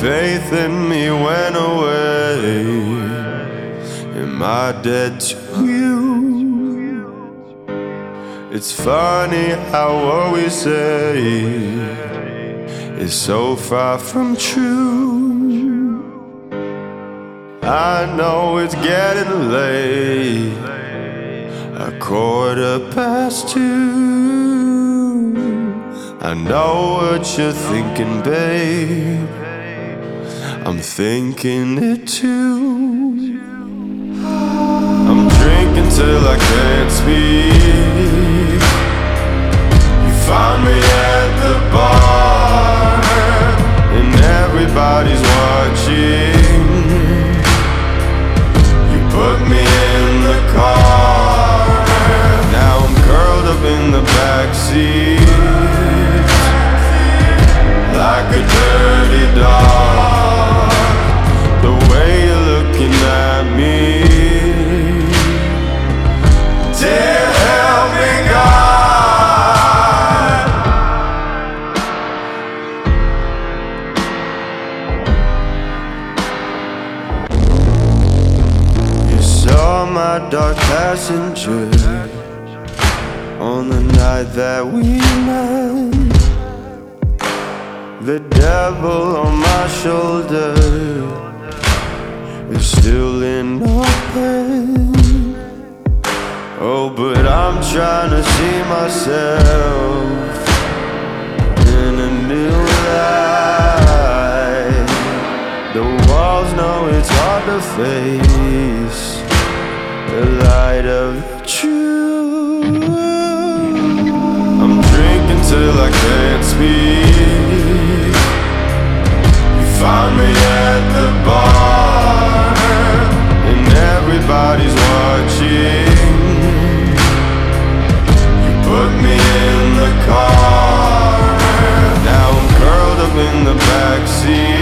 faith in me went away. Am I dead to you? It's funny how what we say is so far from true. I know it's getting late, a quarter past two. I know what you're thinking, babe. I'm thinking it too. I'm drinking till I can't my dark passenger on the night that we met. The devil on my shoulder is still in no pain. Oh, but I'm trying to see myself in a new light. The walls know it's hard to face the light of the truth. I'm drinking till I can't speak. You find me at the bar, and everybody's watching. You put me in the car, now I'm curled up in the backseat.